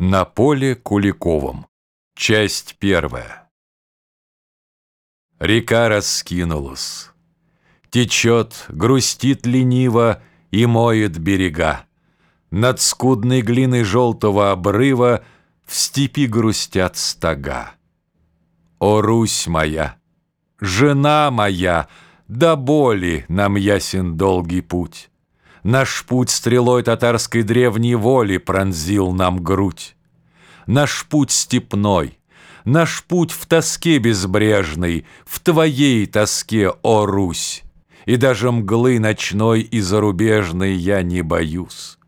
На поле Куликовом. Часть первая. Река раскинулась. Течет, грустит лениво и моет берега. Над скудной глиной желтого обрыва В степи грустят стога. О, Русь моя, жена моя, До боли нам ясен долгий путь. Наш путь стрелой татарской древней воли Пронзил нам грудь. Наш путь степной, наш путь в тоске безбрежной, В твоей тоске, о Русь! И даже мглы ночной и зарубежной Я не боюсь.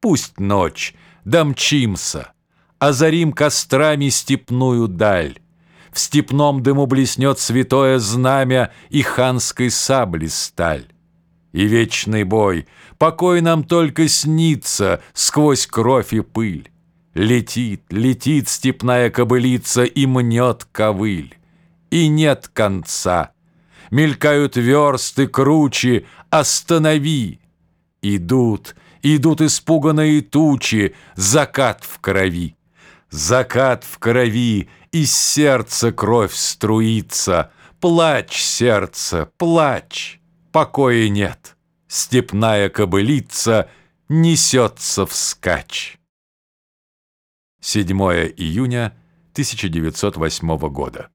Пусть ночь, домчимся, Озарим кострами степную даль, В степном дыму блеснет святое знамя И ханской сабли сталь и вечный бой. Покой нам только снится сквозь кровь и пыль. Летит, летит степная кобылица и мнет ковыль. И нет конца. Мелькают версты круче, останови. Идут, идут испуганные тучи, закат в крови. Закат в крови, из сердца кровь струится. Плачь, сердце, плачь покоя нет. Степная кобылица несется вскачь. 7 июня 1908 года.